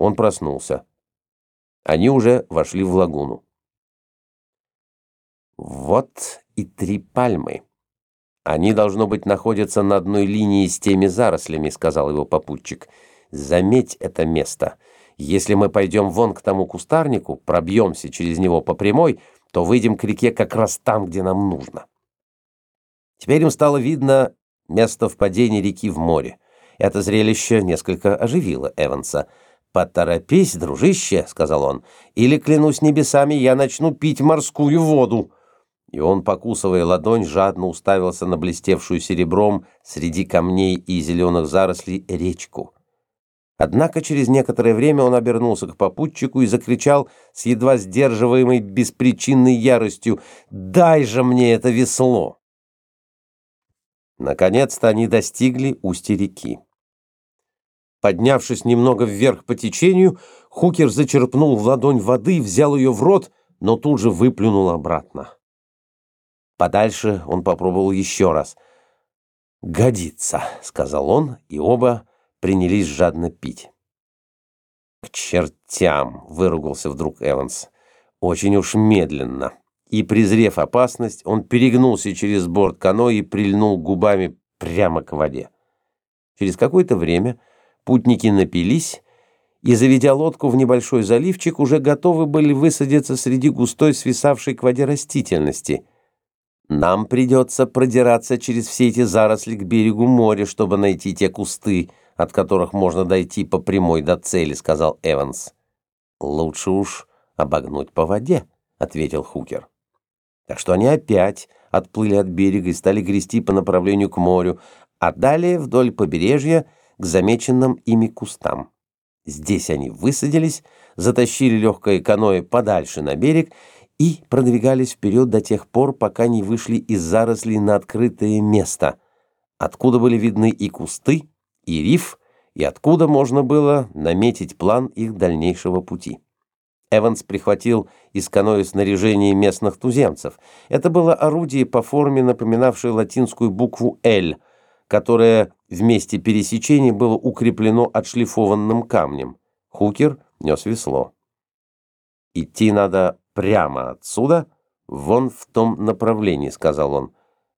Он проснулся. Они уже вошли в лагуну. Вот и три пальмы. Они, должно быть, находятся на одной линии с теми зарослями, сказал его попутчик. Заметь это место. Если мы пойдем вон к тому кустарнику, пробьемся через него по прямой, то выйдем к реке как раз там, где нам нужно. Теперь им стало видно место впадения реки в море. Это зрелище несколько оживило Эванса. «Поторопись, дружище», — сказал он, — «или, клянусь небесами, я начну пить морскую воду». И он, покусывая ладонь, жадно уставился на блестевшую серебром среди камней и зеленых зарослей речку. Однако через некоторое время он обернулся к попутчику и закричал с едва сдерживаемой беспричинной яростью «Дай же мне это весло!» Наконец-то они достигли устья реки. Поднявшись немного вверх по течению, Хукер зачерпнул в ладонь воды, взял ее в рот, но тут же выплюнул обратно. Подальше он попробовал еще раз. «Годится», — сказал он, и оба принялись жадно пить. «К чертям!» — выругался вдруг Эванс. «Очень уж медленно». И, презрев опасность, он перегнулся через борт каноэ и прильнул губами прямо к воде. Через какое-то время путники напились и, заведя лодку в небольшой заливчик, уже готовы были высадиться среди густой свисавшей к воде растительности. «Нам придется продираться через все эти заросли к берегу моря, чтобы найти те кусты», от которых можно дойти по прямой до цели», — сказал Эванс. «Лучше уж обогнуть по воде», — ответил Хукер. Так что они опять отплыли от берега и стали грести по направлению к морю, а далее вдоль побережья к замеченным ими кустам. Здесь они высадились, затащили легкое каноэ подальше на берег и продвигались вперед до тех пор, пока не вышли из зарослей на открытое место, откуда были видны и кусты, и риф, и откуда можно было наметить план их дальнейшего пути. Эванс прихватил из каноэ снаряжение местных туземцев. Это было орудие по форме, напоминавшее латинскую букву «Л», которое в месте пересечения было укреплено отшлифованным камнем. Хукер нес весло. «Идти надо прямо отсюда, вон в том направлении», — сказал он.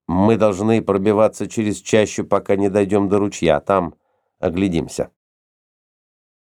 «Мы должны пробиваться через чащу, пока не дойдем до ручья. Там...» Оглядимся.